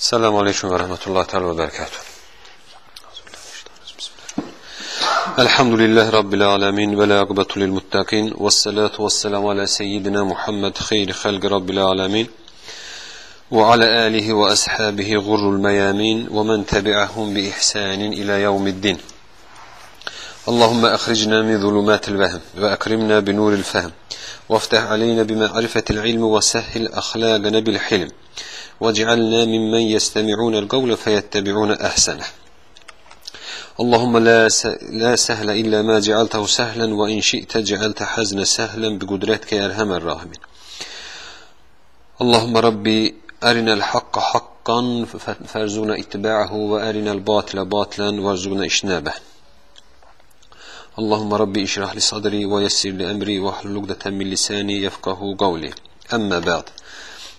السلام عليكم ورحمة الله تعالى وبركاته. الحمد لله رب العالمين ولا عقبة للمتقين والصلاة والسلام على سيدنا محمد خير خلق رب العالمين وعلى آله وأصحابه غر الميامين ومن تبعهم بإحسان إلى يوم الدين. اللهم أخرجنا من ظلمات الوهم وأكرمنا بنور الفهم وافتح علينا بمعرفة العلم وسهل أخلاقنا بالحلم. واجعلنا ممن يستمعون القول فيتبعون أحسنه. اللهم لا لا سهل إلا ما جعلته سهلا وإن شئت جعلت حزن سهلا بقدرتك يا أرحم الراحمين. اللهم ربي أرنا الحق حقا فارزقنا اتباعه وأرنا الباطل باطلا وارزقنا اجتنابه. اللهم ربي اشرح لي صدري ويسر لي أمري واحلل عقدة من لساني يفقه قولي. أما بعد.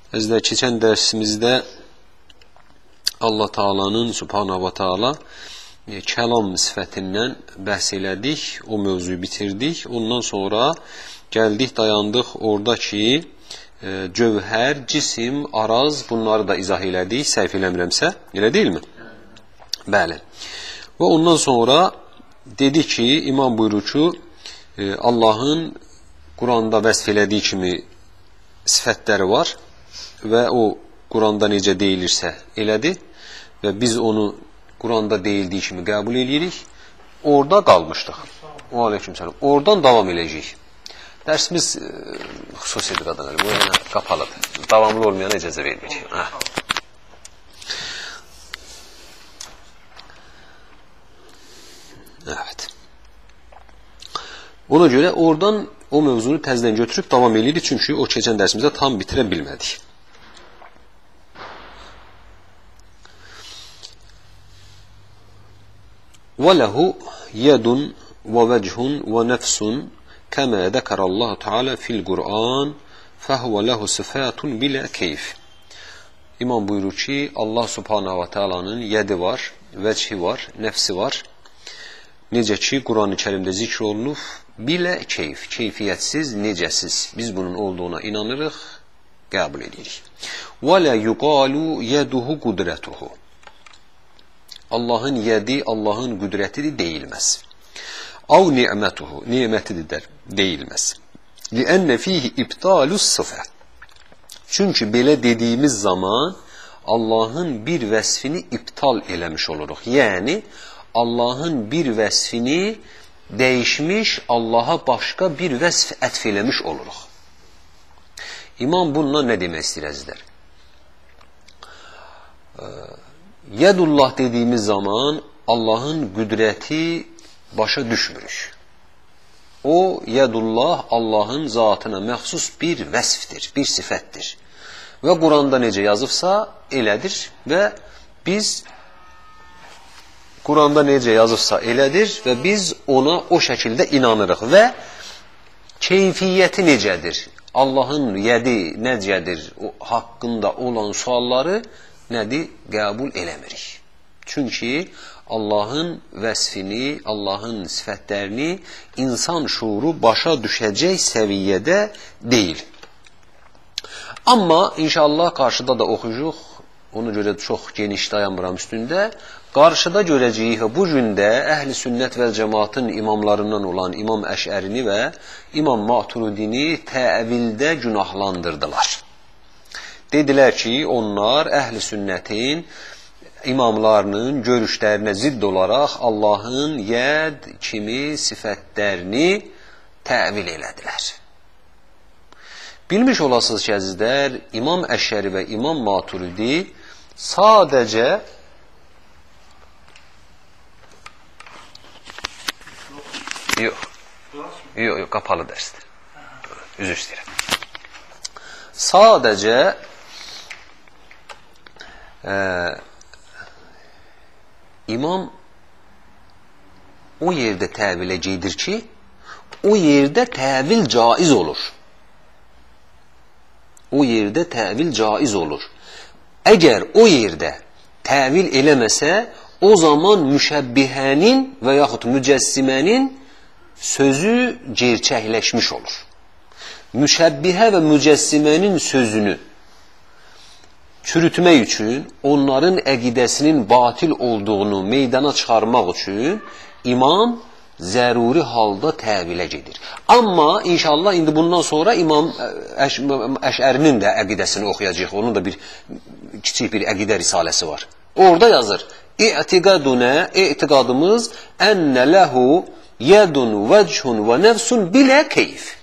Əzdə keçən dərsimizdə Allah Taalanın Subhanahu va Taala e, kəlam sifətindən bəhs elədik, o mövzuyu bitirdik. Ondan sonra gəldik, dayandıq orada ki, e, cövhər, cisim, araz bunları da izah elədik, səhv eləmirəmsə, elə deyilmi? Bəli. Və ondan sonra dedi ki, imam buyurur ki, e, Allahın Quranda vəsf elədiyi kimi sifətləri var və o Quranda necə deyilirsə elədir və biz onu Quranda deyildiyi kimi qəbul edirik. Orada qalmışdıq. Və aleyküm salam. Oradan davam eləyəcəyik. Dərsimiz e, xüsusidir qadanlar. Bu yəni qapalıdır. Davamlı olmayana icazə verməyəcək. Hə. Evet. Ona görə oradan o mövzunu təzədən götürüb davam edirik. Çünki o keçən dərsimizdə tam bitirə bilmədik. وله يد ووجه ونفس كما ذكر الله تعالى في القرآن فهو له صفات بلا كيف İmam buyurur ki Allah subhanahu wa ta'alanın yedi var, vəchi var, nəfsi var. Necə ki Quran-ı Kərimdə zikr olunub, bilə keyf, keyfiyyətsiz, necəsiz. Biz bunun olduğuna inanırıq, qəbul edirik. Və la yuqalu yeduhu qudretuhu. Allahın yedi, Allahın qüdrətidir deyilməz. Av ni'mətuhu, nimətidir deyilməz. Liənnə fihi ibtalus sıfə. Çünki belə dediyimiz zaman Allahın bir vəsfini iptal eləmiş oluruq. Yəni, Allahın bir vəsfini dəyişmiş, Allaha başqa bir vəsf ətf eləmiş oluruq. İmam bununla nə demək istəyir əzizlər? Yədullah dediyimiz zaman Allahın qüdrəti başa düşmürük. O, yədullah Allahın zatına məxsus bir vəsfdir, bir sifətdir. Və Quranda necə yazıbsa, elədir və biz Quranda necə yazıbsa elədir və biz ona o şəkildə inanırıq və keyfiyyəti necədir? Allahın yədi necədir? O haqqında olan sualları nədir? Qəbul eləmirik. Çünki Allahın vəsfini, Allahın sifətlərini insan şuuru başa düşəcək səviyyədə deyil. Amma inşallah qarşıda da oxuyucuq, ona görə çox geniş dayanmıram üstündə. Qarşıda görəcəyik bu gündə əhl-i sünnət və cəmaatın imamlarından olan İmam Əşərini və İmam Maturudini təvildə günahlandırdılar. Dedilər ki, onlar əhl-i sünnətin imamlarının görüşlərinə zidd olaraq Allahın yəd kimi sifətlərini təvil elədilər. Bilmiş olasınız ki, əzizlər, İmam Əşəri və İmam Maturidi sadəcə Yox. Yox, yox, qapalı dərsdir. Üzr istəyirəm. Sadəcə e, imam o yerdə təvilə gedir ki, o yerdə təvil caiz olur. O yerdə təvil caiz olur. Əgər o yerdə təvil eləməsə, o zaman müşəbbihənin və yaxud mücəssimənin sözü gerçəkləşmiş olur. Müşəbbihə və mücəssimənin sözünü çürütmək üçün, onların əqidəsinin batil olduğunu meydana çıxarmaq üçün imam zəruri halda təvilə gedir. Amma inşallah indi bundan sonra İmam Əş Əşərinin də əqidəsini oxuyacağıq. Onun da bir kiçik bir əqidə risaləsi var. Orada yazır: "İ'tiqaduna etiqadımız enne lehu yedun vechun ve nefsun bilə keyf."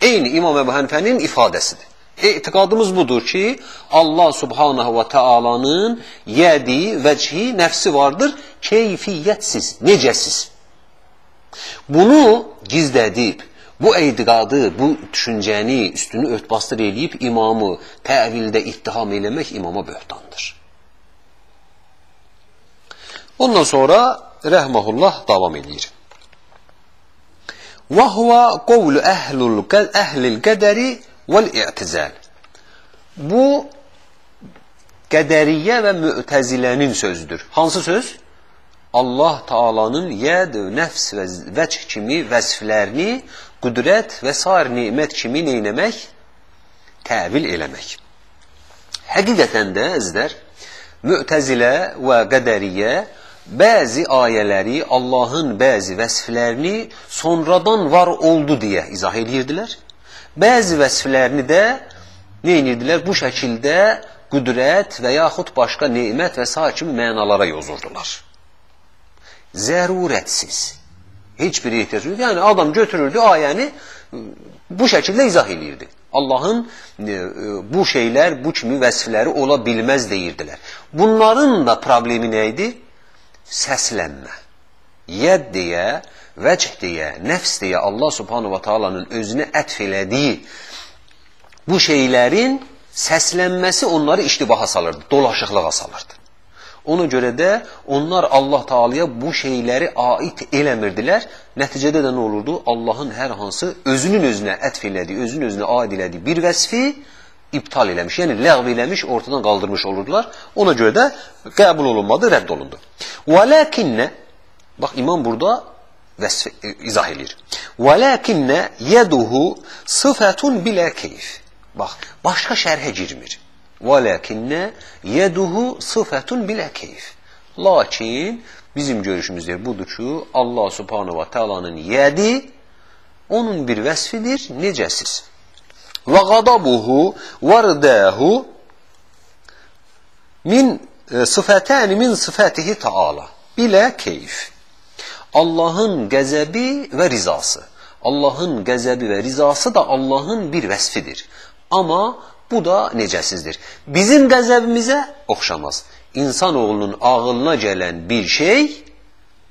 Eyni İmam Əbu Hənifənin ifadəsidir. Etiqadımız budur ki, Allah Subhanahu ve Taala'nın yedi, vəchi, nəfsi vardır, keyfiyyətsiz, necəsiz. Bunu gizlədib, bu etiqadı, bu düşüncəni üstünü örtbasdır eləyib imamı təvildə ittiham eləmək imama böhtandır. Ondan sonra rəhməhullah davam edir. Və qavlu əhlul əhlil qədəri vəl i'tizal. Bu qədəriyyə və mü'təzilənin sözüdür. Hansı söz? Allah Taalanın yəd, nəfs və vəch kimi vəsflərini qüdrət və sair nemət kimi neynəmək? Təvil eləmək. Həqiqətən də əzlər, mü'təzilə və qədəriyyə bəzi ayələri, Allahın bəzi vəsflərini sonradan var oldu deyə izah edirdilər. Bəzi vəsflərini də neynidilər? Bu şəkildə qüdrət və yaxud başqa nemət və sair kimi mənalara yozurdular zərurətsiz. Heç bir ehtiyac yox. Yəni adam götürürdü ayəni bu şəkildə izah eləyirdi. Allahın e, e, bu şeylər, bu kimi vəsifləri ola bilməz deyirdilər. Bunların da problemi nə idi? Səslənmə. Yəd deyə, vəch deyə, nəfs deyə Allah subhanahu wa ta'alanın özünə ətf elədiyi bu şeylərin səslənməsi onları iştibaha salırdı, dolaşıqlığa salırdı. Ona görə də onlar Allah Taala'ya bu şeyləri aid eləmirdilər. Nəticədə də nə olurdu? Allahın hər hansı özünün özünə ətf elədiyi, özünün özünə aid elədiyi bir vəsfi iptal eləmiş, yəni ləğv eləmiş, ortadan qaldırmış olurdular. Ona görə də qəbul olunmadı, rədd olundu. Vələkinnə bax imam burada vəsf e, izah eləyir. Walakinnə yeduhu sıfatun bilə keyf. Bax, başqa şərhə girmir. Walakinnə yeduhu sıfatun bilə keyf. Lakin bizim görüşümüzdə budur ki, Allah Subhanahu va Taala'nın yedi onun bir vəsfidir. Necəsiz? Və qadabuhu vardahu min e, sıfatan min sifatihi Taala bilə keyf. Allahın qəzəbi və rizası. Allahın qəzəbi və rizası da Allahın bir vəsfidir. Amma Bu da necəsizdir. Bizim qəzəbimizə oxşamaz. İnsanoğlunun ağılına gələn bir şey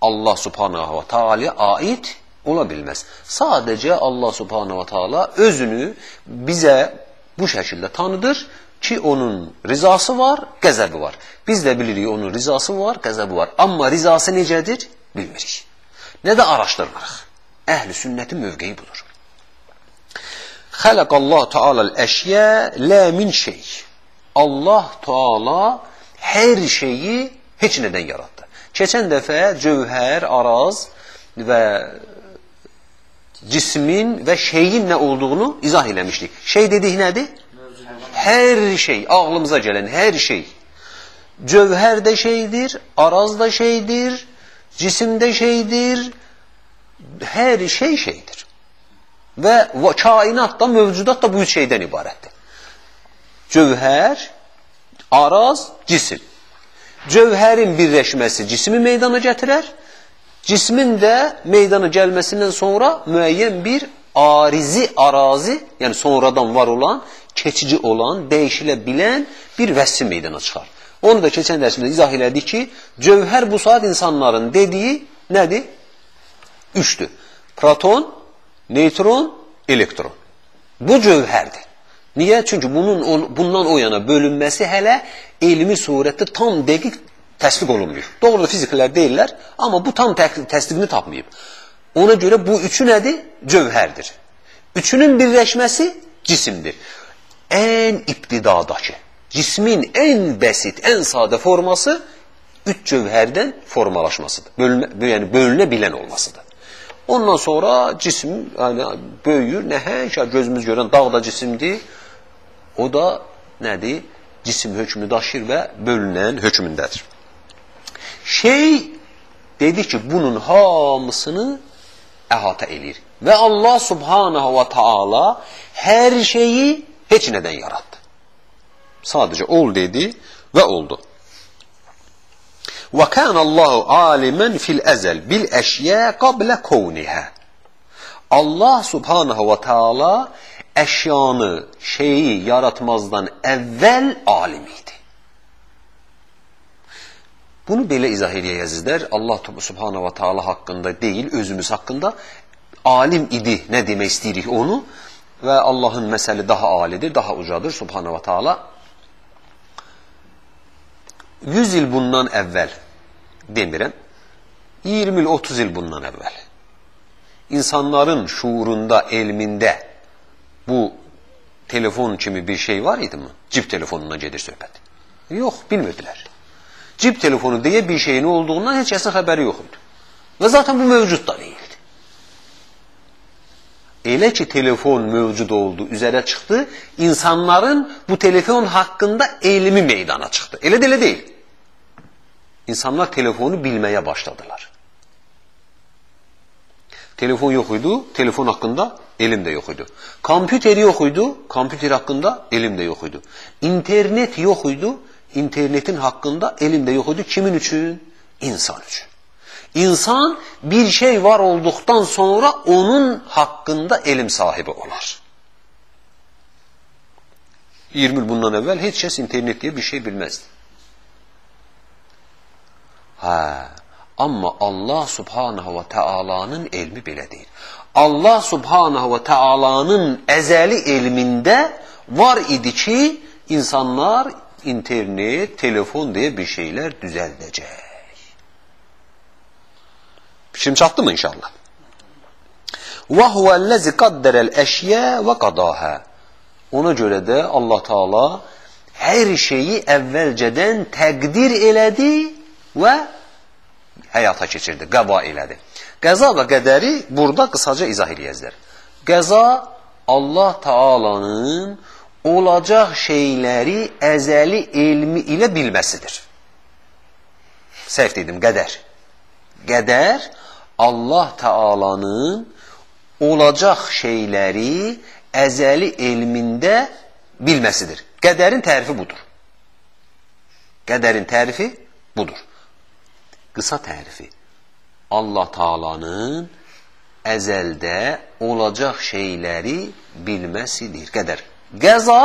Allah subhanahu wa ta'ala aid ola bilməz. Sadəcə Allah subhanahu wa ta'ala özünü bizə bu şəkildə tanıdır ki, onun rizası var, qəzəbi var. Biz də bilirik onun rizası var, qəzəbi var. Amma rizası necədir? Bilmirik. Nə də araşdırmırıq. Əhl-i sünnətin mövqeyi budur. Xələqallahu Teala'l əşyə la min şey. Allah Teala hər şeyi heç nədən yaratdı. Keçən dəfə cövhər, araz və cismin və şeyin nə olduğunu izah eləmişdik. Şey dedik nədir? Hər şey, ağlımıza gələn hər şey. Cövhər də şeydir, araz da şeydir, cisim də şeydir, hər şey şeydir. Və kainat da, mövcudat da bu üç şeydən ibarətdir. Cövhər, araz, cisim. Cövhərin birləşməsi cismi meydana gətirər, cismin də meydana gəlməsindən sonra müəyyən bir arizi arazi, yəni sonradan var olan, keçici olan, dəyişilə bilən bir vəssi meydana çıxar. Onu da keçən dərsimizdə izah elədik ki, cövhər bu saat insanların dediyi nədir? Üçdür. Proton, neytron, elektron. Bu cövhərdir. Niyə? Çünki bunun bundan o yana bölünməsi hələ elmi surətdə tam dəqiq təsdiq olunmuyor. Doğrudur fiziklər deyirlər, amma bu tam təsdiqini tapmayıb. Ona görə bu üçü nədir? Cövhərdir. Üçünün birləşməsi cisimdir. Ən ibtidadakı, cismin ən bəsit, ən sadə forması üç cövhərdən formalaşmasıdır. Bölünə, yəni bölünə bilən olmasıdır. Ondan sonra cism yəni, böyüyür, nəhəng, gözümüz görən dağ da cisimdir. O da nədir? cisim hökmünü daşıyır və bölünən hökmündədir. Şey dedi ki, bunun hamısını əhatə eləyir. Və Allah subhanahu və taala hər şeyi heç nədən yaratdı. Sadəcə ol dedi və oldu. Kana Allahu aliman fil əzəl bil əşya qabla kowniha. Allah subhanahu və taala əşyanı, şeyi yaratmazdan əvvəl alim idi. Bunu belə izah eləyəcəklər. Allah subhanahu və taala haqqında deyil, özümüz haqqında alim idi. Nə demək istəyirik onu? Və Allahın məsəli daha alidir, daha ucadır subhanahu və taala. 100 il bundan əvvəl demirəm. 20 il, 30 il bundan əvvəl. İnsanların şuurunda, elmində bu telefon kimi bir şey var idi mi? Cip telefonuna gedir söhbət. Yox, bilmirdilər. Cip telefonu deyə bir şeyin olduğundan heç kəsin xəbəri yox idi. Və zaten bu mövcud da deyildi. Elə ki telefon mövcud oldu, üzərə çıxdı, insanların bu telefon haqqında elmi meydana çıxdı. Elə də elə deyil. İnsanlar telefonu bilməyə başladılar. Telefon yox idi, telefon haqqında elm də yox idi. Kompüter yox idi, kompüter haqqında elm də yox idi. İnternet yox idi, internetin haqqında elm də yox idi. Kimin üçün? İnsan üçün. İnsan bir şey var olduqdan sonra onun haqqında elm sahibi olar. 20 il bundan əvvəl heç kəs internet deyə bir şey bilməzdi. Hə, amma Allah subhanahu və təalanın elmi belə deyil. Allah subhanahu və təalanın əzəli elmində var idi ki, insanlar internet, telefon deyə bir şeylər düzəldəcək. Şimdi çatdı mı inşallah? Və huvəl-ləzi qaddərəl əşyə və qadaha. Ona görə də Allah Taala hər şeyi əvvəlcədən təqdir elədi və həyata keçirdi, qəva elədi. Qəza və qədəri burada qısaca izah eləyəcəklər. Qəza Allah Taalanın olacaq şeyləri əzəli elmi ilə bilməsidir. Səhv dedim, qədər. Qədər Allah Taalanın olacaq şeyləri əzəli elmində bilməsidir. Qədərin tərifi budur. Qədərin tərifi budur. Qısa tərifi. Allah Taalanın əzəldə olacaq şeyləri bilməsidir. Qədər. Qəza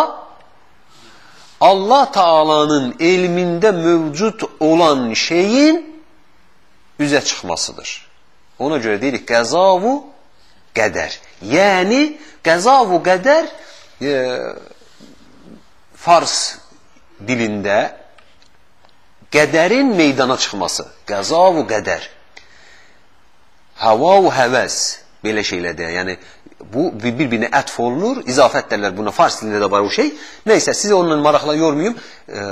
Allah Taalanın elmində mövcud olan şeyin üzə çıxmasıdır. Ona görə deyirik qəzavu qədər. Yəni qəzavu qədər e, fars dilində qədərin meydana çıxması. Qəzavu qədər. Havavu həvəz belə şeylərdir. Yəni bu bir-birinə ətf olunur, izafət derlər buna, fars dilində də var o şey. Neysə, sizi onunla maraqla yormayım. E,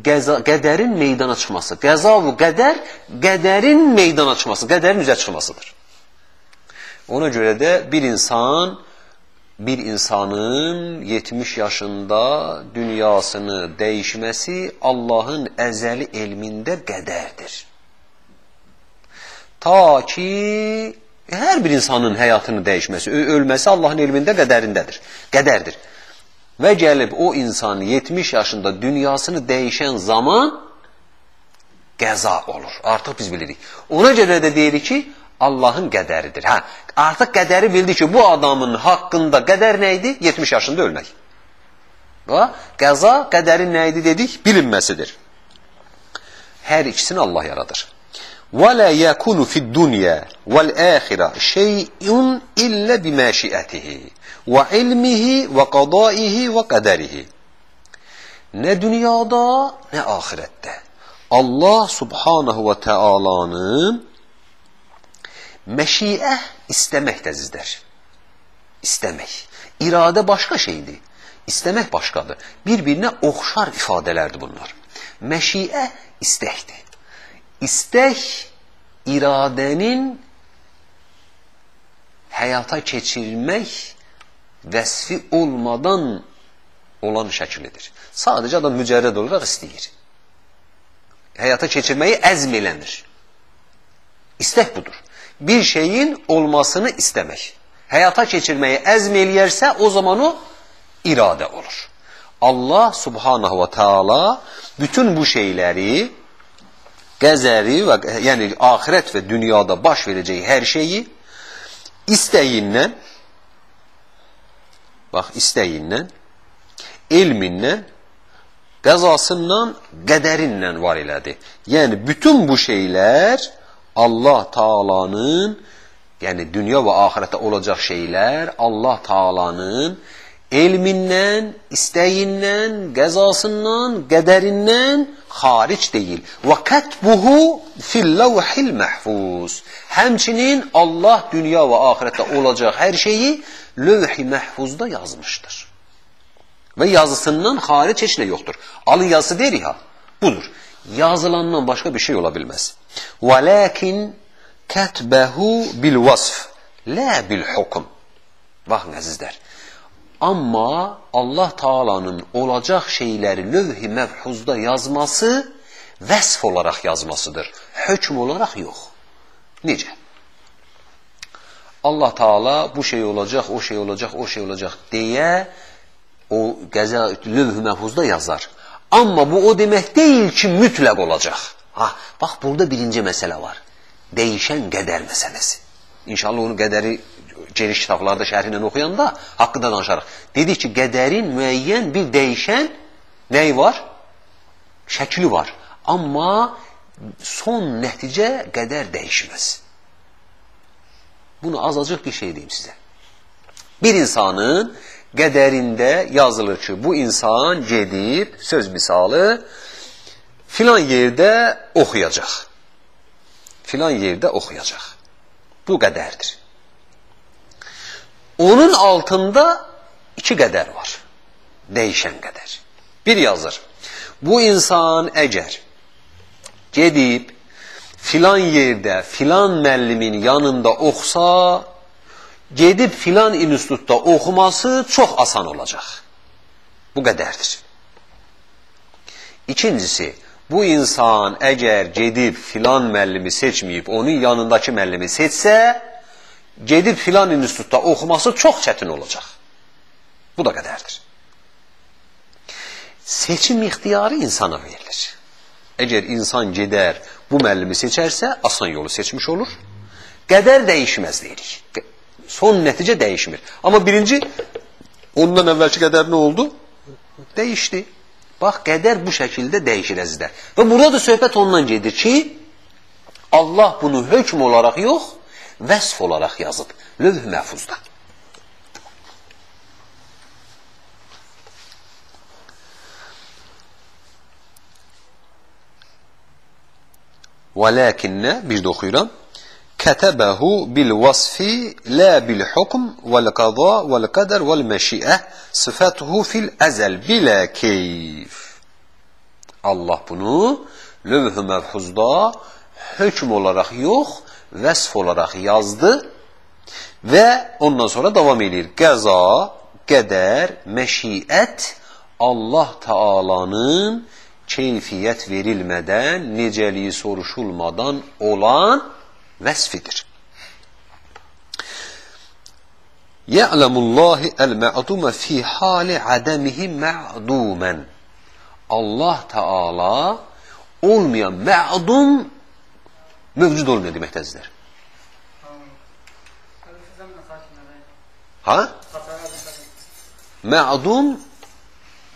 qəza, qədərin meydana çıxması. Qəzavu qədər, qədərin meydana çıxması, qədərin üzə çıxmasıdır. Ona görə də bir insan, bir insanın 70 yaşında dünyasını dəyişməsi Allahın əzəli elmində qədərdir. Ta ki hər bir insanın həyatını dəyişməsi, ölməsi Allahın elmində qədərindədir. Qədərdir. Və gəlib o insan 70 yaşında dünyasını dəyişən zaman qəza olur. Artıq biz bilirik. Ona görə də deyirik ki, Allahın qədəridir. Hə, artıq qədəri bildi ki, bu adamın haqqında qədər nə idi? 70 yaşında ölmək. Və qəza qədərin nə idi dedik? Bilinməsidir. Hər ikisini Allah yaradır. وَلَا يَكُنُ فِي الدُّنْيَا وَالْآخِرَةِ شَيْءٌ إِلَّا بِمَاشِئَتِهِ وَعِلْمِهِ وَقَضَائِهِ وَقَدَرِهِ Nə dünyada, nə ahirətdə. Allah subhanahu və Teala'nın məşiə istəmək dəzizlər. İstəmək. İradə başqa şeydir. İstəmək başqadır. Bir-birinə oxşar ifadələrdir bunlar. Məşiə istəkdir. İstək iradənin həyata keçirmək vəsfi olmadan olan şəklidir. Sadəcə adam mücərrəd olaraq istəyir. Həyata keçirməyi əzm eləmir. İstək budur. Bir şeyin olmasını istəmək. Həyata keçirməyi əzm eləyərsə, o zaman o iradə olur. Allah subhanahu wa taala bütün bu şeyləri qəzəri və yəni axirət və dünyada baş verəcək hər şeyi istəyindən bax istəyindən elmindən qəzasından qədərindən var elədi. Yəni bütün bu şeylər Allah Taala'nın yəni dünya və axirətdə olacaq şeylər Allah Taala'nın elmindən, istəyindən, qəzasından, qədərindən xaric deyil. Və kətbuhu fil-lavhil məhfuz. Həmçinin Allah dünya və axirətdə olacaq hər şeyi lövh-i məhfuzda yazmışdır. Və yazısından xaric heç nə yoxdur. Alın yazısı deyirik ha. Budur. Yazılandan başqa bir şey ola bilməz. Və lakin kətbəhu bil vasf, la bil hukm. Baxın əzizlər. Amma Allah Taala'nın olacaq şeyləri lövh-i məfhuzda yazması vəsf olaraq yazmasıdır. Hökm olaraq yox. Necə? Allah Taala bu şey olacaq, o şey olacaq, o şey olacaq deyə o qəza lövh-i məfhuzda yazar. Amma bu o demək deyil ki, mütləq olacaq. Ha, bax burada birinci məsələ var. Dəyişən qədər məsələsi. İnşallah onu qədəri geniş kitablarda şərh ilə oxuyanda haqqında danışarıq. Dedik ki, qədərin müəyyən bir dəyişən nəyi var? Şəkli var. Amma son nəticə qədər dəyişməz. Bunu azacıq bir şey deyim sizə. Bir insanın qədərində yazılır ki, bu insan gedib, söz misalı, filan yerdə oxuyacaq. Filan yerdə oxuyacaq. Bu qədərdir. Onun altında iki qədər var. Dəyişən qədər. Bir yazır. Bu insan əgər gedib filan yerdə filan müəllimin yanında oxsa, gedib filan institutda oxuması çox asan olacaq. Bu qədərdir. İkincisi, bu insan əgər gedib filan müəllimi seçməyib, onun yanındakı müəllimi seçsə, gedib filan institutda oxuması çox çətin olacaq. Bu da qədərdir. Seçim ixtiyarı insana verilir. Əgər insan gedər, bu müəllimi seçərsə, asan yolu seçmiş olur. Qədər dəyişməz deyirik. Son nəticə dəyişmir. Amma birinci, ondan əvvəlki qədər nə oldu? Dəyişdi. Bax, qədər bu şəkildə dəyişir əzizlər. Və burada da söhbət ondan gedir ki, Allah bunu hökm olaraq yox, vəsf olaraq yazıb. Lövh məhfuzda. Vələkinnə, bir də oxuyuram. Kətəbəhu bil vasfi la bil hukm vel qada vel qadar vel məşiə sıfatuhu fil əzəl bilə keyf. Allah bunu lövh-ü məhfuzda hökm olaraq yox, vəsf olaraq yazdı və ondan sonra davam edir. Qəza, qədər, məşiət Allah Taalanın keyfiyyət verilmədən, necəliyi soruşulmadan olan vəsfidir. Ya'lamullahi el-ma'duma fi hali adamihi ma'duman. Allah Taala olmayan ma'dum mövcud olmuyor deməkdədirlər. Ha? Ma'dum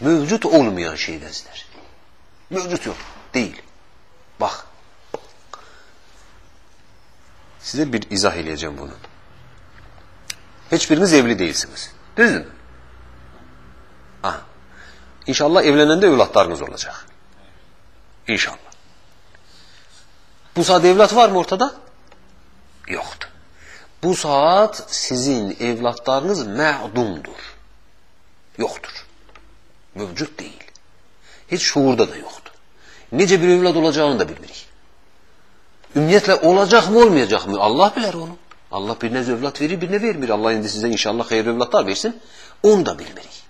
mövcud olmayan şeydədirlər. Mövcud yox, deyil. Bax. Sizə bir izah eləyəcəm bunu. Heç biriniz evli deyilsiniz. Düzdür? Ha. İnşallah evlənəndə övladlarınız olacaq. İnşallah. Bu saat evlat var mı ortada? Yoxdur. Bu saat sizin evlatlarınız mədumdur. Yoxdur. Mövcud deyil. Heç şuurda da yoxdur. Necə bir evlad olacağını da bilmirik. Ümumiyyətlə, olacaqmı, olmayacaqmı? Allah bilər onu. Allah birinə evlat verir, birinə vermir. Allah indi sizə inşallah xeyirli evlatlar versin. Onu da bilmirik.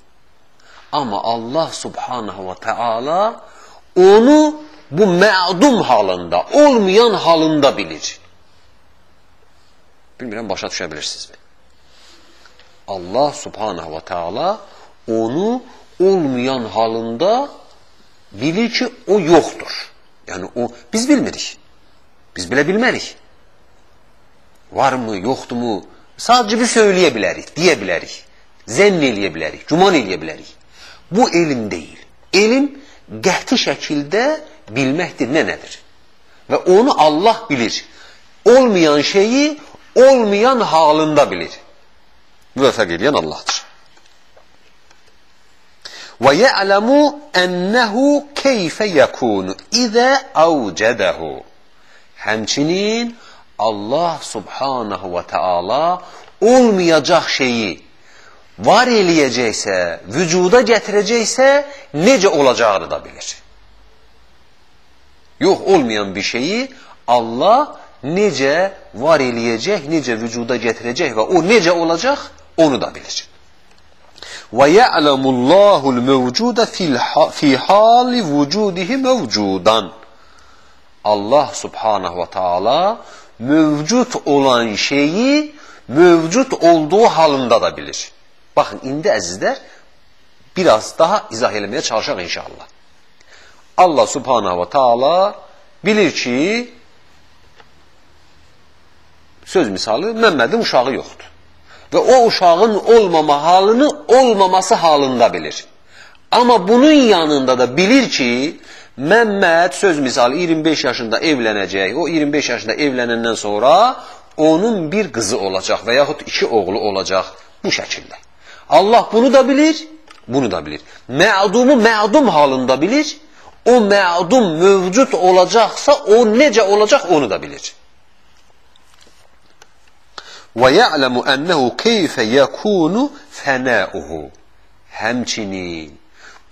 Amma Allah subhanahu və təala onu bu mədum halında, olmayan halında bilir. Bilmirəm, başa düşə bilirsinizmi? Allah subhanahu və teala onu olmayan halında bilir ki, o yoxdur. Yəni, o, biz bilmirik. Biz bilə bilmərik. Varmı, yoxdurmu? Sadəcə bir söyləyə bilərik, deyə bilərik. Zənn eləyə bilərik, güman eləyə bilərik. Bu elm deyil. Elm qəti şəkildə bilməkdir nə nədir? Və onu Allah bilir. Olmayan şeyi olmayan halında bilir. Müvəffəq edən Allahdır. Və ya'lamu ennehu keyfe yekunu izə avcədehu. Həmçinin Allah subhanahu və taala olmayacaq şeyi var eləyəcəksə, vücuda gətirəcəksə, necə olacağını da bilir. Yox olmayan bir şeyi Allah necə var eləyəcək, necə vücuda gətirəcək və o necə olacaq, onu da bilir. Və ya'lamullahul mevcuda fi hali vücudihi mevcudan. Allah subhanahu və taala mövcud olan şeyi mövcud olduğu halında da bilir. Baxın, indi əzizlər, biraz daha izah eləməyə çalışaq inşallah. Allah subhanahu və taala bilir ki, söz misalı, Məmmədin uşağı yoxdur. Və o uşağın olmama halını olmaması halında bilir. Amma bunun yanında da bilir ki, Məmməd söz misalı 25 yaşında evlənəcək. O 25 yaşında evlənəndən sonra onun bir qızı olacaq və yaxud iki oğlu olacaq bu şəkildə. Allah bunu da bilir, bunu da bilir. Mədumu mədum halında bilir. O mədum mövcud olacaqsa o necə olacaq onu da bilir. Ya'lamu ennehu keyfe yekunu fenauhu. Həmçinin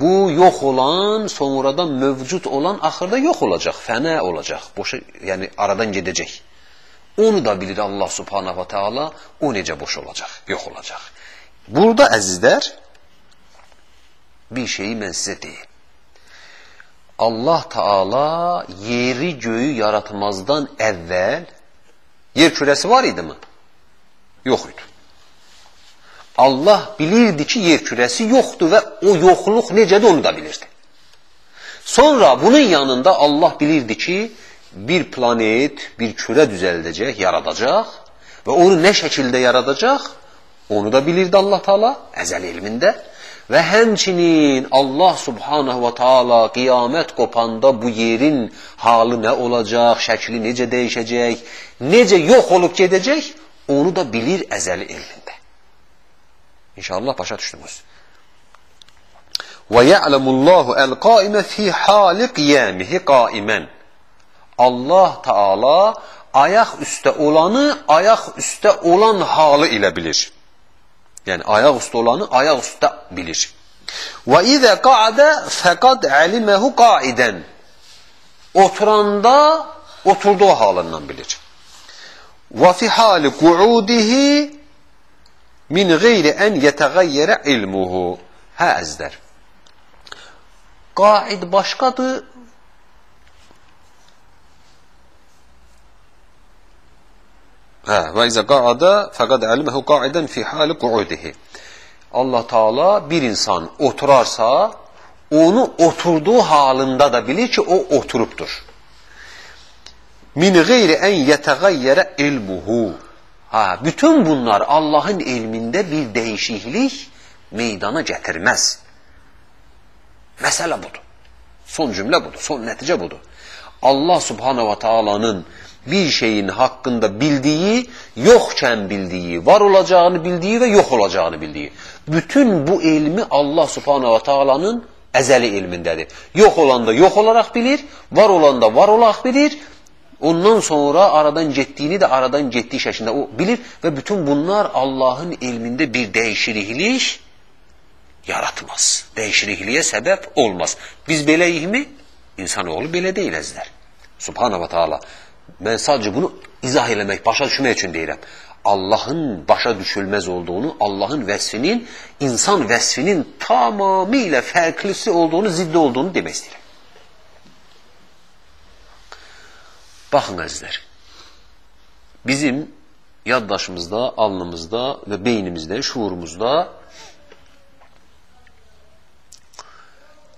bu yox olan, sonradan mövcud olan axırda yox olacaq, fəna olacaq. Boşa, yəni aradan gedəcək. Onu da bilir Allah Subhanahu va Taala, o necə boş olacaq, yox olacaq. Burada əzizlər bir şeyi mən sizə deyim. Allah Taala yeri göyü yaratmazdan əvvəl yer kürəsi var idimi? yox idi. Allah bilirdi ki, yer kürəsi yoxdur və o yoxluq necədir onu da bilirdi. Sonra bunun yanında Allah bilirdi ki, bir planet, bir kürə düzəldəcək, yaradacaq və onu nə şəkildə yaradacaq, onu da bilirdi Allah Taala əzəl elmində. Və həmçinin Allah subhanahu və taala qiyamət qopanda bu yerin halı nə olacaq, şəkli necə dəyişəcək, necə yox olub gedəcək, onu da bilir əzəli elmində. İnşallah başa düşdünüz. Və ya'lamullahu el-qaimə fi hali qiyamihi qaimən. Allah Taala ayaq üstə olanı ayaq üstə olan halı ilə bilir. Yəni ayaq üstə olanı ayaq üstə bilir. Və izə qaada fəqad alimehu qaidən. Oturanda oturduğu halından bilir. Və fi hali qu'udihi min qeyri ən yetəğayyərə ilmuhu. Hə əzdər. Qaid başqadır, Hə, və izə qaada fəqad əliməhu qaidən fi hali quudihi. Allah Taala bir insan oturarsa, onu oturduğu halında da bilir ki, o oturubdur min gayri en yetegayyere ilmuhu. Ha, bütün bunlar Allah'ın ilminde bir değişiklik meydana getirmez. Mesele budur. Son cümle budur. Son netice budur. Allah subhanahu ve taala'nın bir şeyin hakkında bildiği, yokken bildiği, var olacağını bildiği ve yok olacağını bildiği. Bütün bu ilmi Allah subhanahu ve taala'nın ezeli ilmindedir. Yok olan da yok olarak bilir, var olan da var olarak bilir, Ondan sonra aradan getdiyini də aradan getdiyi şəklində o bilir və bütün bunlar Allahın elmində bir dəyişiklik yaratmaz. Dəyişikliyə səbəb olmaz. Biz beləyikmi? İnsanoğlu belə deyil əzlər. Subhanahu wa taala. Mən sadəcə bunu izah eləmək, başa düşmək üçün deyirəm. Allahın başa düşülməz olduğunu, Allahın vəsfinin insan vəsfinin tamamilə fərqlisi olduğunu, ziddi olduğunu demək istəyirəm. Baxın əzizlər, bizim yaddaşımızda, alnımızda və beynimizdə, şuurumuzda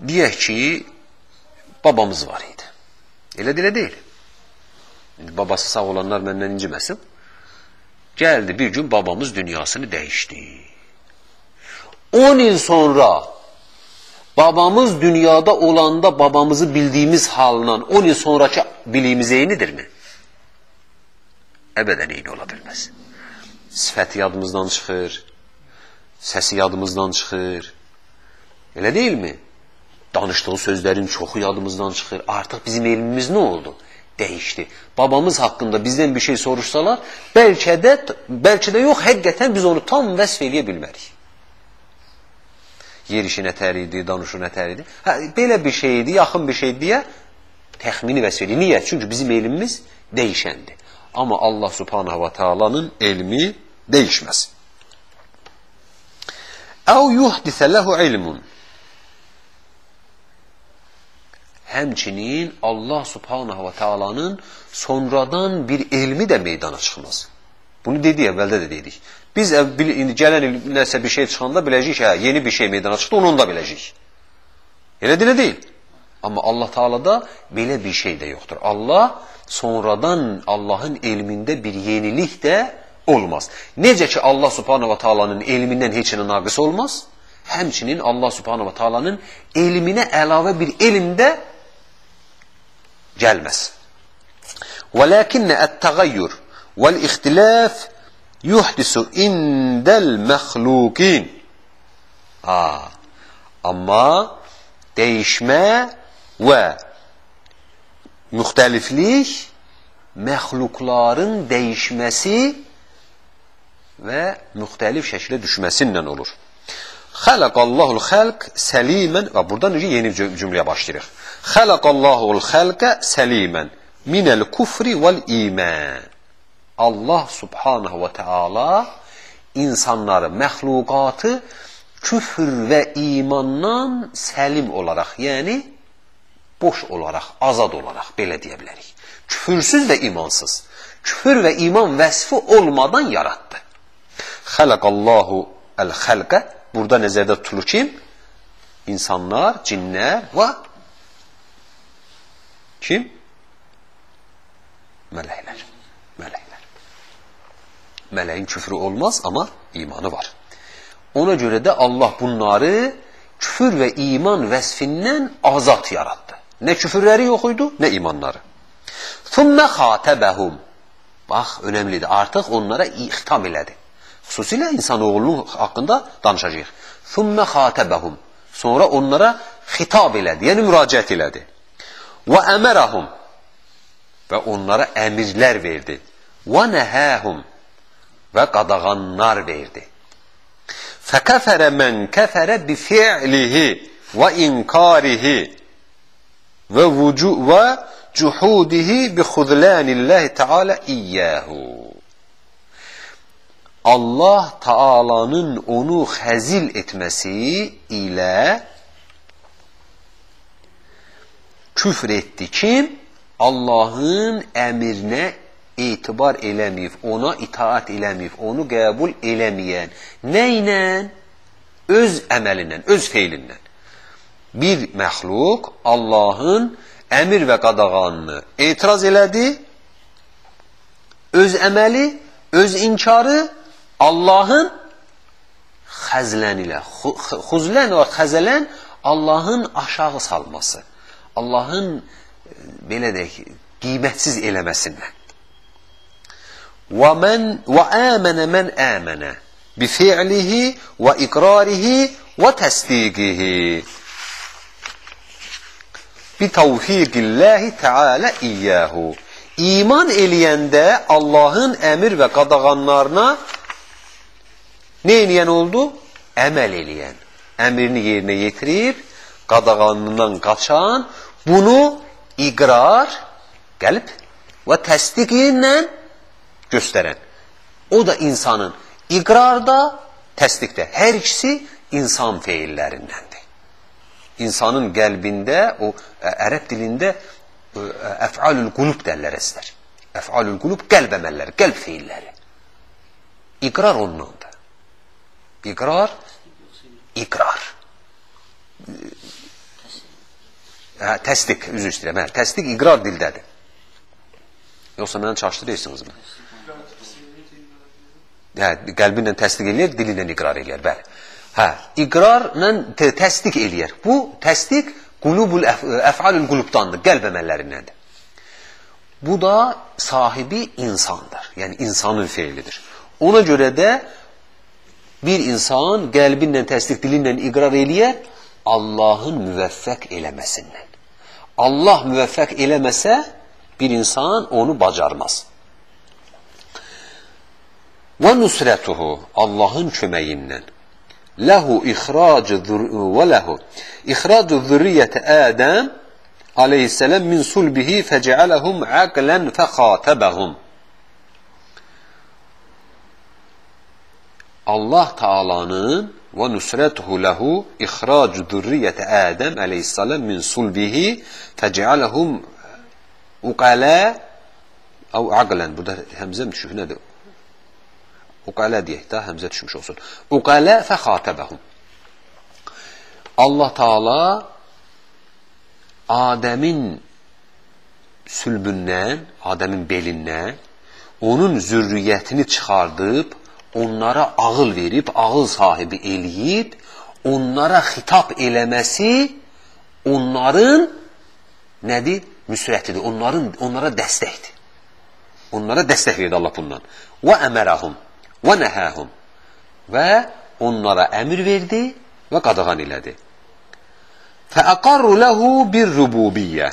deyək ki, babamız var idi. Elə dilə deyil. Babası sağ olanlar məndən inciməsin. Gəldi bir gün babamız dünyasını dəyişdi. 10 il sonra babamız dünyada olanda babamızı bildiyimiz halından 10 il sonraki biliyimiz eynidirmi? Əbədən eyni ola bilməz. Sifəti yadımızdan çıxır, səsi yadımızdan çıxır. Elə deyilmi? Danışdığı sözlərin çoxu yadımızdan çıxır. Artıq bizim elmimiz nə oldu? Dəyişdi. Babamız haqqında bizdən bir şey soruşsalar, bəlkə də, bəlkə də yox, həqiqətən biz onu tam vəsf eləyə bilmərik. Yerişi nətər idi, danışı nətər idi. Hə, belə bir şey idi, yaxın bir şey deyə təxmini vəsf edir. Niyə? Çünki bizim elmimiz dəyişəndir. Amma Allah subhanahu wa ta'alanın elmi dəyişməz. Əv yuhdisə ləhu ilmun həmçinin Allah subhanahu və teala'nın sonradan bir elmi də meydana çıxmaz. Bunu dedik, əvvəldə də dedik. Biz indi gələn il nəsə bir şey çıxanda biləcəyik, hə, yeni bir şey meydana çıxdı, onu da biləcəyik. Elə də deyil. Amma Allah Taala'da belə bir şey də yoxdur. Allah sonradan Allahın elmində bir yenilik də olmaz. Necə ki Allah Subhanahu va Taala'nın elmindən heç nə naqis olmaz, həmçinin Allah Subhanahu va Taala'nın elminə əlavə bir elm də gəlməz. Vələkinnə ət-təğayyur vəl-ixtilaf yuhdisu indəl məxluqin. Ha, amma dəyişmə və müxtəliflik məxluqların dəyişməsi və müxtəlif şəklə düşməsinlə olur. Xələqəllahul xəlq səlimən və burada necə yeni cümləyə başlayırıq. Xalaqallahul xalqa səlimən minəl kufri vəl iman. Allah subhanahu və Teala insanları, məxluqatı küfr və imandan səlim olaraq, yəni boş olaraq, azad olaraq belə deyə bilərik. Küfürsüz və imansız, küfür və iman vəsfi olmadan yaratdı. Xalaqallahu el-xalqa burada nəzərdə tutulur ki, insanlar, cinlər və kim? Mələklər. Mələklər. Mələyin küfrü olmaz, amma imanı var. Ona görə də Allah bunları küfür və iman vəsfindən azad yaratdı. Nə küfürləri yox idi, nə imanları. Thumma xatəbəhum. Bax, önəmlidir. Artıq onlara xitab elədi. Xüsusilə insanoğlunun haqqında danışacağıq. Thumma xatəbəhum. Sonra onlara xitab elədi, yəni müraciət elədi. Və əmərəhum. Və onlara əmirlər verdi. Və nəhəhum. Və qadağanlar verdi. Fəkəfərə mən kəfərə bi fi'lihi və inkarihi və vücu və cuhudihi bi xudlanillahi Teala iyyəhu. Allah Taala'nın onu xəzil etməsi ilə küfr etdi. Kim? Allahın əmrinə etibar eləməyib, ona itaat eləməyib, onu qəbul eləməyən. Nə ilə? Öz əməlindən, öz feilindən. Bir məxluq Allahın əmir və qadağanını etiraz elədi, öz əməli, öz inkarı Allahın xəzlən ilə, xuzlən və xəzələn Allahın aşağı salması, Allahın belə deyək, qiymətsiz eləməsindən. Və mən və əmənə mən əmənə bi fi'lihi və iqrarihi və təsdiqihi bi tavfiqillahi Teala iyyahu. İman eləyəndə Allahın əmir və qadağanlarına Nə eləyən oldu? Əməl eləyən. Əmrini yerinə yetirib, qadağanından qaçan, bunu iqrar, qəlb və təsdiq ilə göstərən. O da insanın iqrarda, təsdiqdə. Hər ikisi insan feillərindəndir. İnsanın qəlbində, o ə, ərəb dilində əf'alül qulub dərlər əslər. Əf'alül qulub qəlb əməlləri, qəlb feilləri. İqrar ondandır. İqrar, iqrar. Hə, təsdiq, üzr istəyirəm. Hə, təsdiq iqrar dildədir. Yoxsa mənə çaşdırırsınız mı? Hə, qəlbinlə təsdiq eləyər, dili ilə iqrar eləyər, bəli. Hə, iqrarla təsdiq eləyər. Bu təsdiq qulubul əf'alul qulubdandır, qəlb əməllərindəndir. Bu da sahibi insandır. Yəni insanın feilidir. Ona görə də bir insan qəlbinlə təsdiq, dilinlə iqrar eləyər Allahın müvəffəq eləməsindən. Allah müvəffəq eləməsə bir insan onu bacarmaz. Və nusrətuhu Allahın köməyindən ləhu ixracu və ləhu ixracu zürriyyəti Ədəm aleyhisselam min sulbihi fəcəələhum əqlən fəxatəbəhum Allah Taalanın və nusrətuhu ləhu ixracu zürriyyəti Ədəm aleyhisselam min sulbihi fəcəələhum uqalə əv aqlən burada həmzə düşür nədir? Uqalə deyək də, həmzə düşmüş olsun. Uqalə fəxatəbəhum. Allah Taala Adəmin sülbündən, Adəmin belindən onun zürriyyətini çıxardıb, onlara ağıl verib, ağıl sahibi eləyib, onlara xitab eləməsi onların nədir? Müsrətidir. Onların onlara dəstəkdir. Onlara dəstək verdi Allah bundan. Və əmərəhum və nəhəhum və onlara əmr verdi və qadağan elədi. Fəəqarru ləhu bir rububiyyə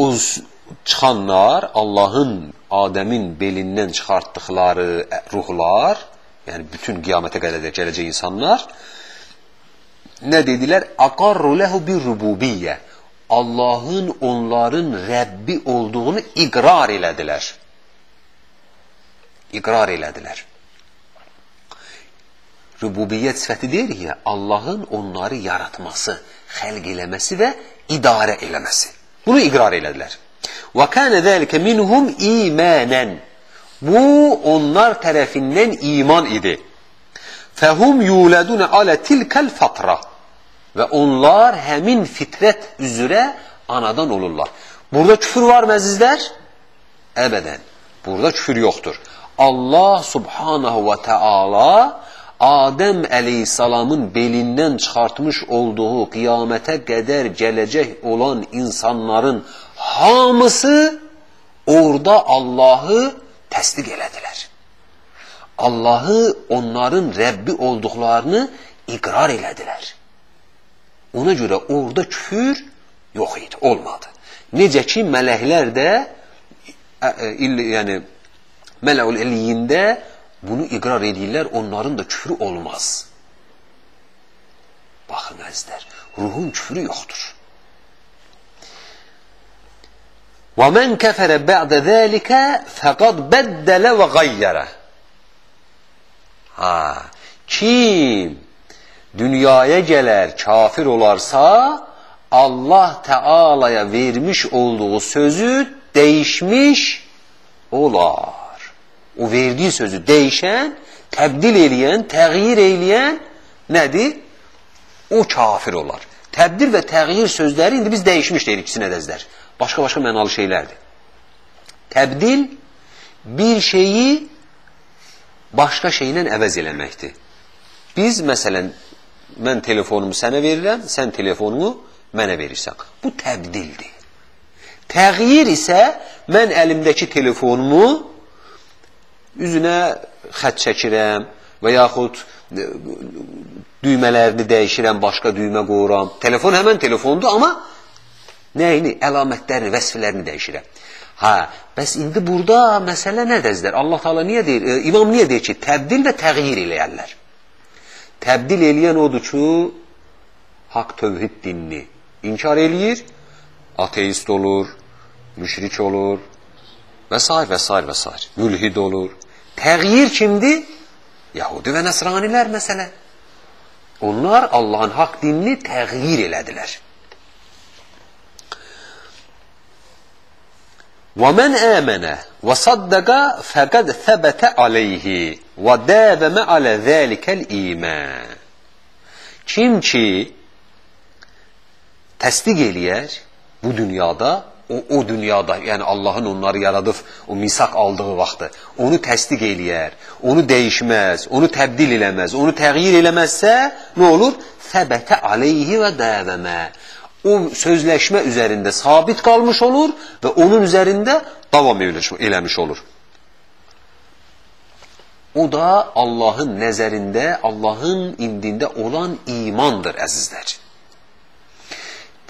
O çıxanlar Allahın Adəmin belindən çıxartdıqları ruhlar, yəni bütün qiyamətə qədər gələcək insanlar nə dedilər? Aqarru ləhu bir rububiyyə Allahın onların Rəbbi olduğunu iqrar elədilər iqrar elədilər. Rübubiyyət sifəti deyirik ya, Allahın onları yaratması, xəlq eləməsi və idarə eləməsi. Bunu iqrar elədilər. Kənə zəlikə minhum imanən. Bu, onlar tərəfindən iman idi. Fəhum yulədunə alə tilkəl fatra. Və onlar həmin fitrət üzrə anadan olurlar. Burada küfür var məzizlər? Əbədən. Burada küfür yoxdur. Allah subhanahu və Teala Adəm əleyhissalamın belindən çıxartmış olduğu qiyamətə qədər gələcək olan insanların hamısı orada Allahı təsdiq elədilər. Allahı onların Rəbbi olduqlarını iqrar elədilər. Ona görə orada küfür yox idi, olmadı. Necə ki, mələklər də yəni Mələul eliyində bunu iqrar edirlər, onların da küfrü olmaz. Baxın əzlər, ruhun küfrü yoxdur. وَمَنْ كَفَرَ بَعْدَ ذَٰلِكَ فَقَدْ بَدَّلَ وَغَيَّرَ Ha, kim dünyaya gələr, kafir olarsa, Allah Teala'ya vermiş olduğu sözü değişmiş olar o verdiyi sözü dəyişən, təbdil eləyən, təğyir eləyən nədir? O kafir olar. Təbdil və təğyir sözləri indi biz dəyişmiş deyirik ikisini ədəzlər. Başqa-başqa mənalı şeylərdir. Təbdil bir şeyi başqa şeylə əvəz eləməkdir. Biz, məsələn, mən telefonumu sənə verirəm, sən telefonunu mənə verirsən. Bu təbdildir. Təğyir isə mən əlimdəki telefonumu üzünə xət çəkirəm və yaxud düymələrini dəyişirəm, başqa düymə qoyuram. Telefon həmən telefondur, amma nəyini, əlamətlərini, vəsflərini dəyişirəm. Hə, bəs indi burada məsələ nədəzdir? Allah Taala niyə deyir? E, İmam niyə deyir ki, təbdil və təğyir eləyərlər? Təbdil eləyən odur ki, haqq tövhid dinini inkar eləyir, ateist olur, müşrik olur, və s. və s. və s. Mülhid olur. Təğyir kimdir? Yahudi və Nəsranilər məsələ. Onlar Allahın haqq dinini təğyir elədilər. وَمَنْ آمَنَ وَصَدَّقَ فَقَدْ ثَبَتَ عَلَيْهِ وَدَابَمَ عَلَى ذَٰلِكَ الْإِيمَانِ Kim ki təsdiq eləyər bu dünyada, o, o dünyada, yəni Allahın onları yaradıb, o misak aldığı vaxtı, onu təsdiq eləyər, onu dəyişməz, onu təbdil eləməz, onu təğyir eləməzsə, nə olur? Səbətə aleyhi və dəvəmə. O sözləşmə üzərində sabit qalmış olur və onun üzərində davam eləmiş olur. O da Allahın nəzərində, Allahın indində olan imandır, əzizlər.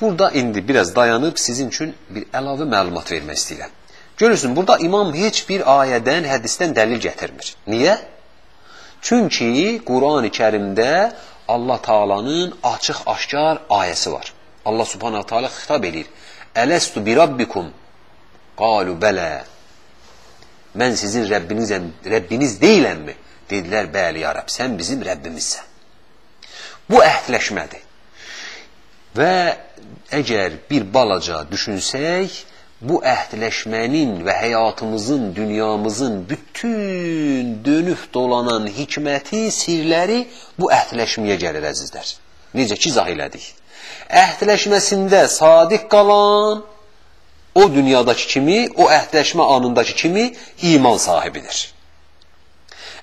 Burada indi biraz dayanıb sizin üçün bir əlavə məlumat vermək istəyirəm. Görürsün, burada imam heç bir ayədən, hədisdən dəlil gətirmir. Niyə? Çünki Quran-ı kərimdə Allah Taalanın açıq-aşkar ayəsi var. Allah subhanahu taala xitab edir. Ələstu bi rabbikum? Qalu bələ. Mən sizin Rəbbinizəm, Rəbbiniz deyiləmmi? Dedilər, bəli ya Rəbb, sən bizim Rəbbimizsən. Bu əhdləşmədir. Və əgər bir balaca düşünsək, bu əhdləşmənin və həyatımızın, dünyamızın bütün dönüb dolanan hikməti, sirləri bu əhdləşməyə gəlir əzizlər. Necə ki, izah elədik. Əhdləşməsində sadiq qalan o dünyadakı kimi, o əhdləşmə anındakı kimi iman sahibidir.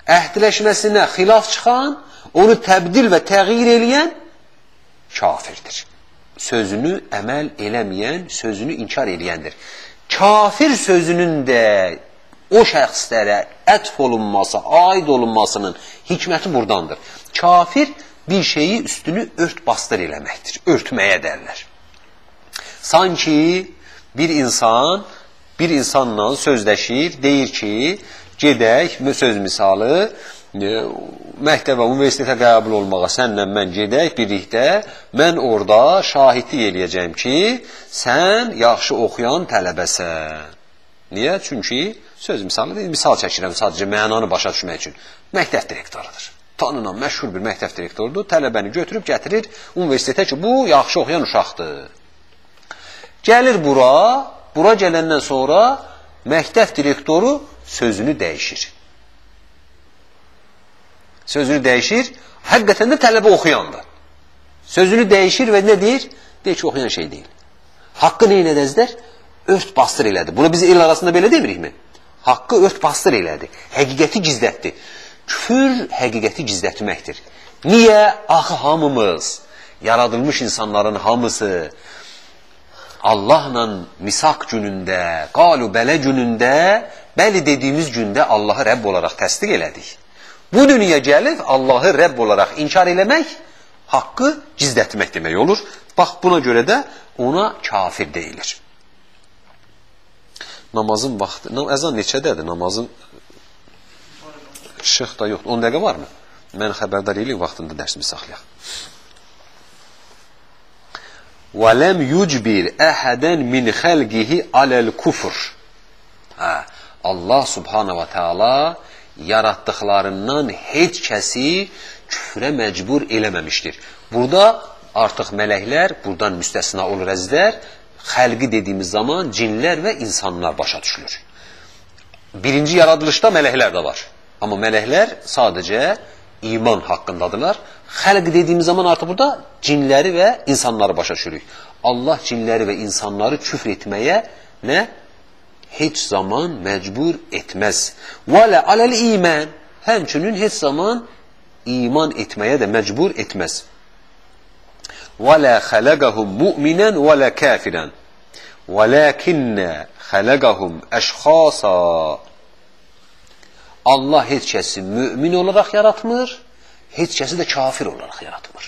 Əhdləşməsinə xilaf çıxan, onu təbdil və təğyir eləyən kafirdir sözünü əməl eləməyən, sözünü inkar eləyəndir. Kafir sözünün də o şəxslərə ətf olunması, aid olunmasının hikməti buradandır. Kafir bir şeyi üstünü ört bastır eləməkdir, örtməyə dərlər. Sanki bir insan bir insanla sözləşir, deyir ki, gedək, söz misalı, məktəbə, universitetə qəbul olmağa sənlə mən gedək birlikdə, mən orada şahidlik eləyəcəm ki, sən yaxşı oxuyan tələbəsən. Niyə? Çünki söz misalı deyil, misal çəkirəm sadəcə mənanı başa düşmək üçün. Məktəb direktorudur. Tanınan məşhur bir məktəb direktorudur. Tələbəni götürüb gətirir universitetə ki, bu yaxşı oxuyan uşaqdır. Gəlir bura, bura gələndən sonra məktəb direktoru sözünü dəyişir sözünü dəyişir, həqiqətən də tələbə oxuyandır. Sözünü dəyişir və nə deyir? Deyir ki, oxuyan şey deyil. Haqqı nə elədəzlər? Ört bastır elədi. Bunu biz el arasında belə demirikmi? Haqqı ört bastır elədi. Həqiqəti gizlətdi. Küfür həqiqəti gizlətməkdir. Niyə? Axı hamımız, yaradılmış insanların hamısı Allahla misak günündə, qalu bələ günündə, bəli dediyimiz gündə Allahı Rəbb olaraq təsdiq elədik. Bu dünya gəlib Allahı Rəbb olaraq inkar eləmək, haqqı gizlətmək demək olur. Bax, buna görə də ona kafir deyilir. Namazın vaxtı, əzan neçədədir? Namazın şıx da yoxdur. 10 dəqiqə varmı? Mən xəbərdar eləyim, vaxtında dərsimi saxlayaq. وَلَمْ يُجْبِرْ أَحَدًا مِنْ خَلْقِهِ عَلَى الْكُفْرِ Allah subhanahu wa ta'ala yaratdıqlarından heç kəsi küfrə məcbur eləməmişdir. Burada artıq mələklər buradan müstəsna olur əzlər. Xəlqi dediyimiz zaman cinlər və insanlar başa düşülür. Birinci yaradılışda mələklər də var. Amma mələklər sadəcə iman haqqındadırlar. Xəlq dediyimiz zaman artıq burada cinləri və insanları başa düşürük. Allah cinləri və insanları küfr etməyə nə? heç zaman məcbur etməz. Və lə aləl iman, həmçinin heç zaman iman etməyə də məcbur etməz. Və lə xələqəhum mu'minən və lə kafirən. Və ləkinnə xələqəhum əşxasa. Allah heç kəsi mümin olaraq yaratmır, heç kəsi də kafir olaraq yaratmır.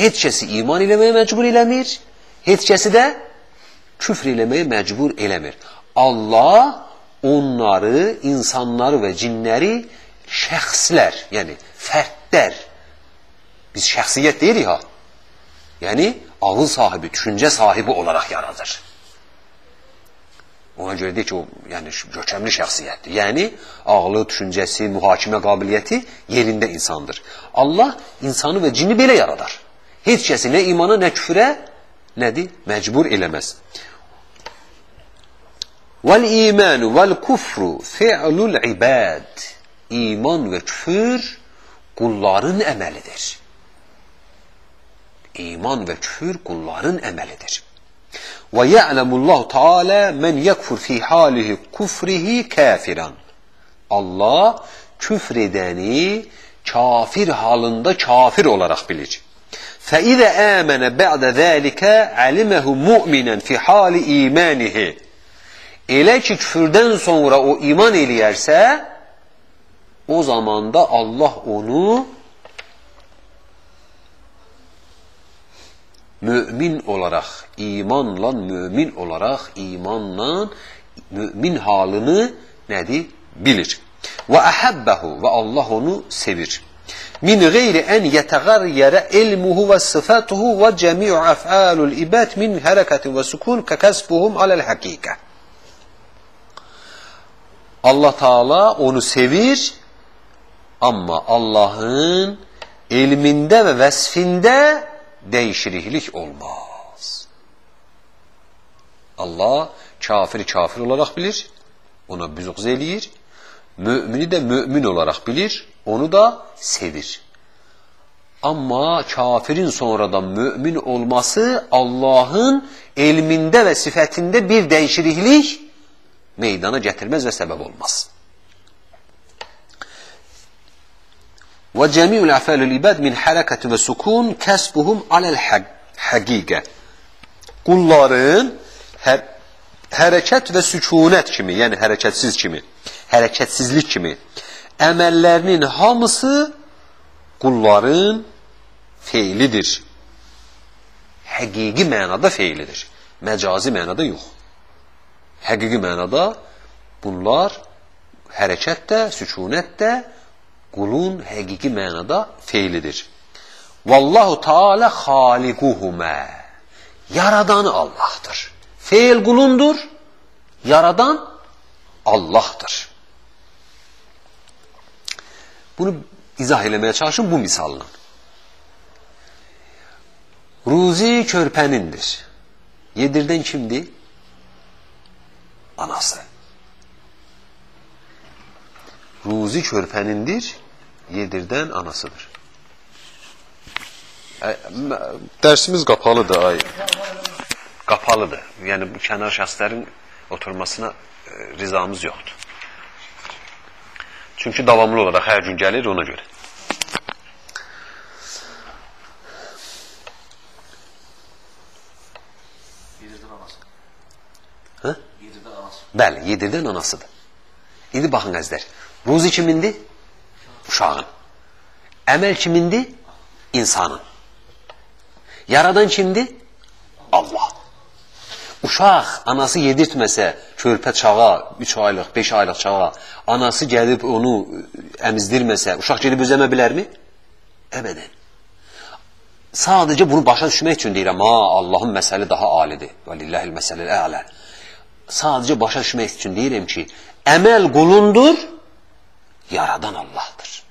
Heç kəsi iman eləməyə məcbur eləmir, heç kəsi də küfr eləməyə məcbur eləmir. Allah onları, insanları və cinləri şəxslər, yəni fərdlər, biz şəxsiyyət deyirik ha, yəni ağıl sahibi, düşüncə sahibi olaraq yaradır. Ona görə deyir ki, o yəni görkəmli şəxsiyyətdir. Yəni ağlı, düşüncəsi, mühakimə qabiliyyəti yerində insandır. Allah insanı və cini belə yaradar. Heç kəsi nə imana, nə küfrə nədir? Məcbur eləməz. Vəl imanu vəl kufru fi'lul ibad. İman və küfür qulların əməlidir. İman və küfür qulların əməlidir. Və ya'lemullahu Teala men yekfur fi halihi kufrihi kafiran. Allah küfr edəni kafir halında kafir olarak bilir. فَإِذَا آمَنَ بَعْدَ ذَٰلِكَ عَلِمَهُ مُؤْمِنًا fi hali imanihi. Elə ki küfürdən sonra o iman eləyərsə, o zamanda Allah onu mümin olarak, imanla mümin olarak, imanla mümin halını nədir? Bilir. Və əhəbbəhu və Allah onu sevir. Min qeyri ən yətəğəyyərə ilmuhu və sıfatuhu və cəmi'u əf'alul ibad min hərəkətin və sukun kəkəsbuhum aləl həqiqə. Allah Taala onu sevir, amma Allahın elmində və vəsfində değişiklik olmaz. Allah kafiri kafir olarak bilir, ona büzüqz eləyir. Mümini de mümin olarak bilir, onu da sevir. Ama kafirin sonradan mümin olması Allah'ın elminde ve sifetinde bir değişiklik meydana getirmez ve sebep olmaz. Cemi'ul afalul ibad min hareketi ve sukun kesbuhum alel hakika. Kulların her, hərəkət və sükunət kimi, yəni hərəkətsiz kimi, hərəkətsizlik kimi əməllərinin hamısı qulların feilidir. Həqiqi mənada feilidir. Məcazi mənada yox. Həqiqi mənada bunlar hərəkət də, sükunət də qulun həqiqi mənada feilidir. Vallahu Teala halikuhuma. Yaradanı Allah'tır. Feil qulundur, yaradan Allah'tır. Bunu izah eləməyə çalışın bu misalla. Ruzi körpənindir. Yedirdən kimdir? Anası. Ruzi körpənindir, yedirdən anasıdır. Ə, dərsimiz qapalıdır ay. Qapalıdır. Yəni bu kənar şəxslərin oturmasına e, rizamız yoxdur. Çünki davamlı olaraq hər gün gəlir ona görə. Hə? Yedirdən anası. Bəli, yedirdən anasıdır. İndi baxın əzlər. Ruzi kimindir? Uşağın. Əməl kimindir? İnsanın. Yaradan kimdir? Allah. Uşaq anası yedirtməsə körpə çağa, 3 aylıq, 5 aylıq çağa, anası gəlib onu əmizdirməsə, uşaq gedib özəmə bilərmi? Əbədən. Sadəcə bunu başa düşmək üçün deyirəm, ha, Allahın məsəli daha alidir. Və lillahil məsələl ələ. Sadəcə başa düşmək üçün deyirəm ki, əməl qulundur, yaradan Allah'tır.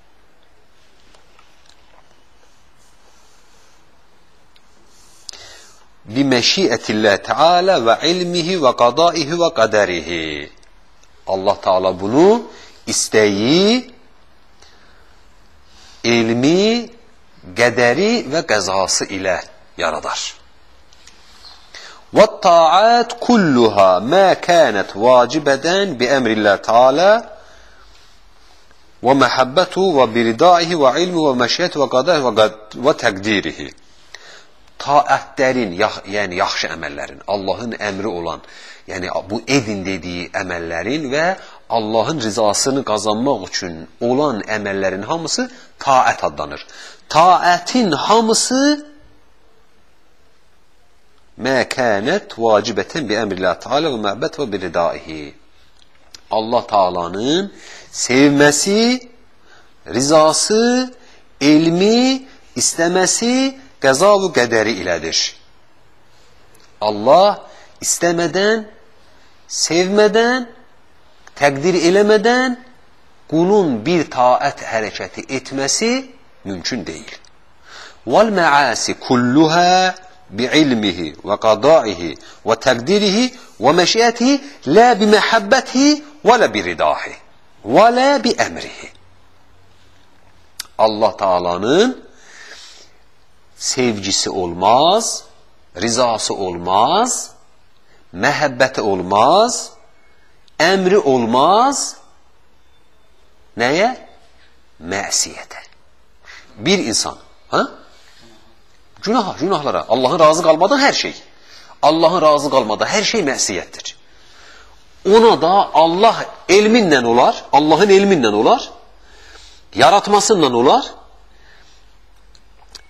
bimeşiyetillah teala ve ilmihi ve kadaihi ve kaderihi. Allah Teala bunu isteği, ilmi, kaderi ve gazası ile yaradar. Ve taat kulluha ma kanet vacibeden bi emrillah Teala meşiyeti ve qadəh və, və təqdirihi. Taətlərin, yəni yaxşı əməllərin, Allahın əmri olan, yəni bu edin dediyi əməllərin və Allahın rizasını qazanmaq üçün olan əməllərin hamısı taət adlanır. Taətin hamısı mə kənət vacibətən bi əmrillah Teala və məhbət və biridaihi. Allah Taala'nın sevmesi, rizası, ilmi, istemesi qəza qədəri ilədir. Allah istemeden sevmədən, təqdir eləmədən qulun bir taət hərəkəti etməsi mümkün deyil. Vel maasi kulluha bi'ilmihi ve qada'ihi ve takdirihi ve meşiyetihi ve la bi emrihi. Allah Taala'nın sevgisi olmaz, rizası olmaz, məhəbbəti olmaz, əmri olmaz. Nəyə? Məsiyyətə. Bir insan, ha? Günaha, günahlara, Allahın razı qalmadan hər şey. Allahın razı qalmadan hər şey məsiyyətdir. Ona da Allah elminlə olar, Allahın elminlə olar, yaratmasından olar,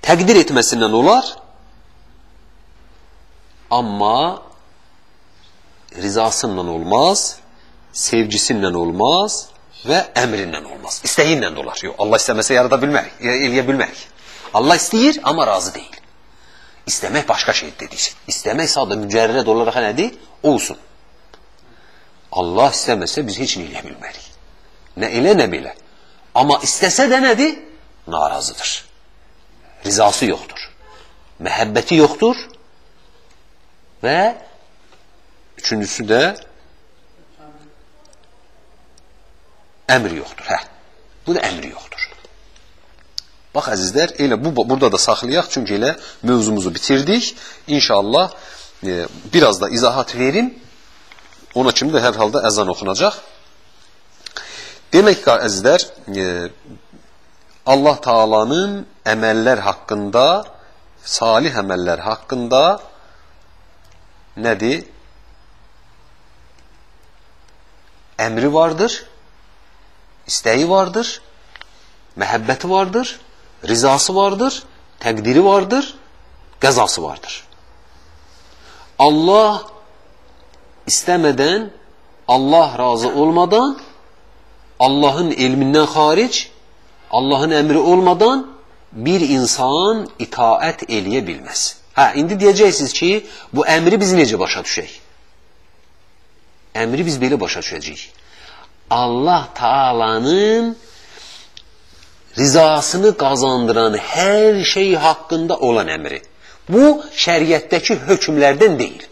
təqdir etməsindən olar, amma rizasından olmaz, sevgisindən olmaz və əmrindən olmaz. İstəyinlə də olar. Yox, Allah istəməsə yarada bilmərik, eləyə bilmərik. Allah istəyir, amma razı deyil. İstəmək başqa şeydir dedik. İstəmək sadə mücərrəd olaraq nədir? Olsun. Allah istəməsə biz heç nə eləyə bilmərik. Nə elə, nə belə. Amma istəsə də nədir? Narazıdır. Rizası yoxdur. Məhəbbəti yoxdur və üçüncüsü də əmri yoxdur. Hə. Bu da əmri yoxdur. Bax əzizlər, elə bu burada da saxlayaq çünki elə mövzumuzu bitirdik. İnşallah e, biraz da izahat verim. Ona kimi də hər halda əzan oxunacaq. Demək ki, əzizlər, e, Allah Taala'nın əməllər haqqında, salih əməllər haqqında nədir? Əmri vardır, istəyi vardır, məhəbbəti vardır, rizası vardır, təqdiri vardır, qəzası vardır. Allah istəmədən, Allah razı olmadan, Allahın elmindən xaric, Allahın əmri olmadan bir insan itaət eləyə bilməz. Hə, indi deyəcəksiniz ki, bu əmri biz necə başa düşək? Əmri biz belə başa düşəcəyik. Allah Taala'nın rizasını qazandıran hər şey haqqında olan əmri. Bu, şəriətdəki hökmlərdən deyil.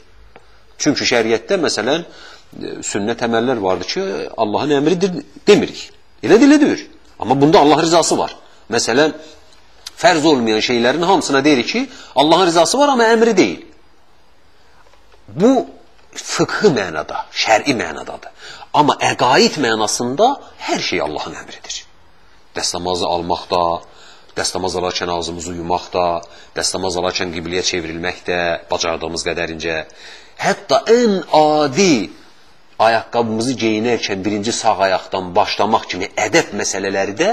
Çünki şəriətdə, məsələn, sünnət əməllər vardır ki, Allahın əmridir demirik. Elə də elə deyir. Amma bunda Allah rizası var. Məsələn, fərz olmayan şeylərin hamısına deyirik ki, Allahın rizası var, amma əmri deyil. Bu, fıqhı mənada, şəri mənadadır. Amma əqaid mənasında hər şey Allahın əmridir. Dəstəmazı almaqda, dəstəmaz alarkən ağzımızı yumaqda, dəstəmaz alarkən qibliyə çevrilməkdə, bacardığımız qədərincə, hətta ən adi ayaqqabımızı geyinərkən birinci sağ ayaqdan başlamaq kimi ədəb məsələləri də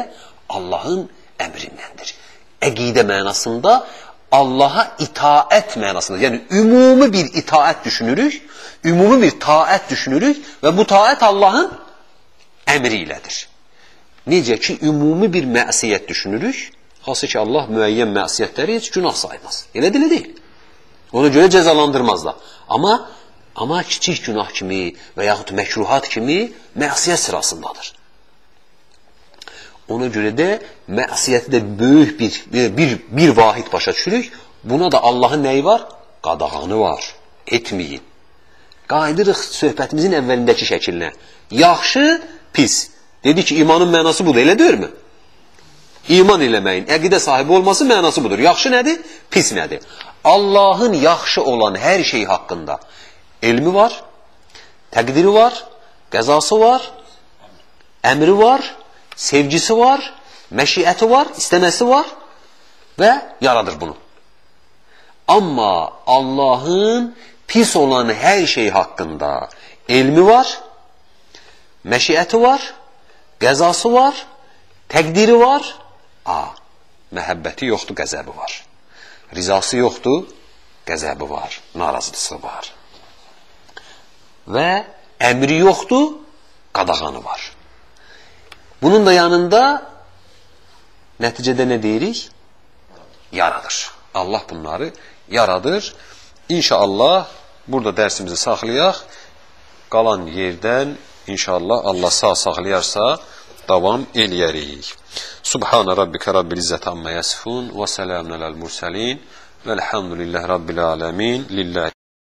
Allahın əmrindəndir. Əqidə mənasında Allaha itaət mənasında, yəni ümumi bir itaət düşünürük, ümumi bir taət düşünürük və bu taət Allahın əmri ilədir. Necə ki, ümumi bir məsiyyət düşünürük, hansı ki, Allah müəyyən məsiyyətləri heç günah saymaz. Elə dilə deyil. Ona görə cəzalandırmaz da. Amma, amma kiçik günah kimi və yaxud məkruhat kimi məsiyyət sırasındadır. Ona görə də məsiyyəti də böyük bir, bir, bir vahid başa düşürük. Buna da Allahın nəyi var? Qadağanı var. Etməyin. Qayıdırıq söhbətimizin əvvəlindəki şəklinə. Yaxşı, pis. Dedi ki, imanın mənası budur, elə deyirmi? İman eləməyin, əqidə sahibi olması mənası budur. Yaxşı nədir? Pis nədir? Allahın yaxşı olan hər şey haqqında elmi var, təqdiri var, qəzası var, əmri var, sevgisi var, məşiyyəti var, istəməsi var və yaradır bunu. Amma Allahın pis olan hər şey haqqında elmi var, məşiyyəti var, qəzası var, təqdiri var, a, məhəbbəti yoxdur, qəzəbi var. Rizası yoxdur, qəzəbi var, narazılısı var. Və əmri yoxdur, qadağanı var. Bunun da yanında nəticədə nə deyirik? Yaradır. Allah bunları yaradır. İnşallah burada dərsimizi saxlayaq. qalan yerdən inşallah Allah sağ saxlayarsa دوام إليريك سبحان ربك رب العزة عما يصفون وسلام على المرسلين والحمد لله رب العالمين لله